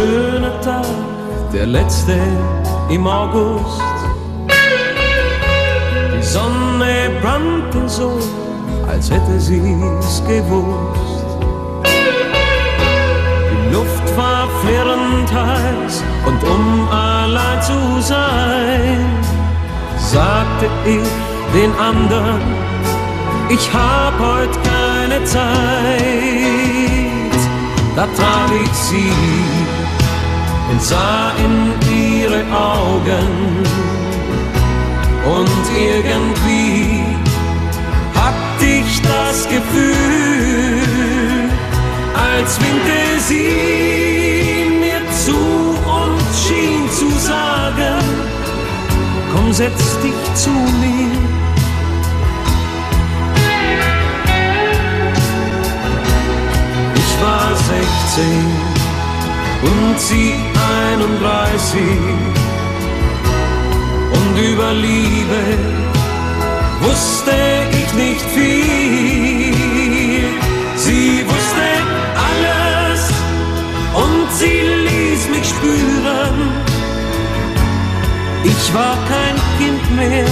schöner Tag, der letzte im August. Die Sonne brannte so, als hätte sie's gewusst. Die Luft war flirrend heiß und um allein zu sein, sagte ich den anderen, ich hab heut keine Zeit. Da traf ich sie und sah in ihre Augen und irgendwie hatte ich das Gefühl, als winkte sie mir zu und schien zu sagen, komm setz dich zu mir. Und sie 31 und über Liebe wusste ich nicht viel. Sie wusste alles und sie ließ mich spüren, ich war kein Kind mehr.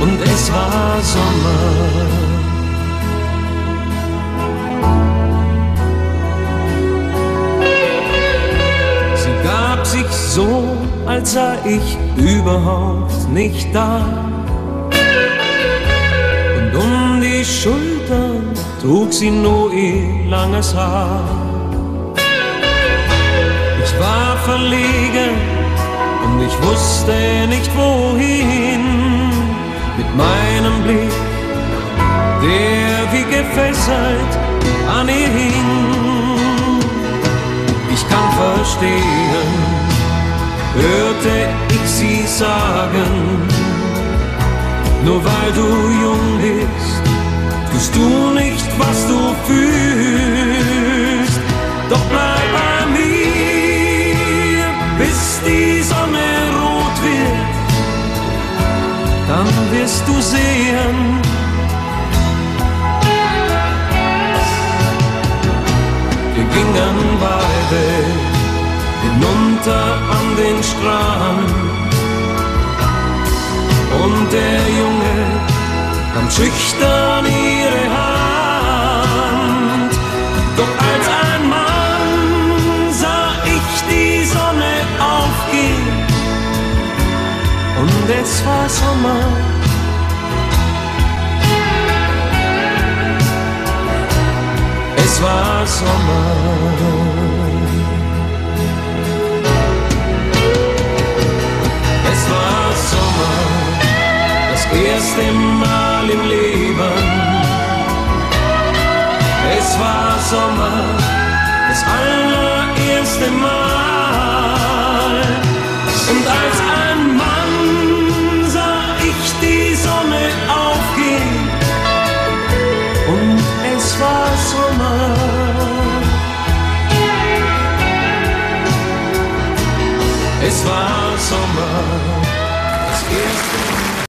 Und es war Sommer. So, als sei ich überhaupt nicht da. Und um die Schultern trug sie nur ihr langes Haar. Ich war verlegen und ich wusste nicht wohin mit meinem Blick, der wie gefesselt an ihr hing. Ich kann verstehen, hörte ich sie sagen, nur weil du jung bist, tust du nicht, was du fühlst. Doch bleib bei mir, bis die Sonne rot wird, dann wirst du sehen, den Strand. Und der Junge nahm schüchtern ihre Hand. Doch als ein Mann sah ich die Sonne aufgehen und es war Sommer. Es war Sommer. Mal im Leben. Es war Sommer, das allererste Mal. Und als ein Mann sah ich die Sonne aufgehen. Und es war Sommer. Es war Sommer.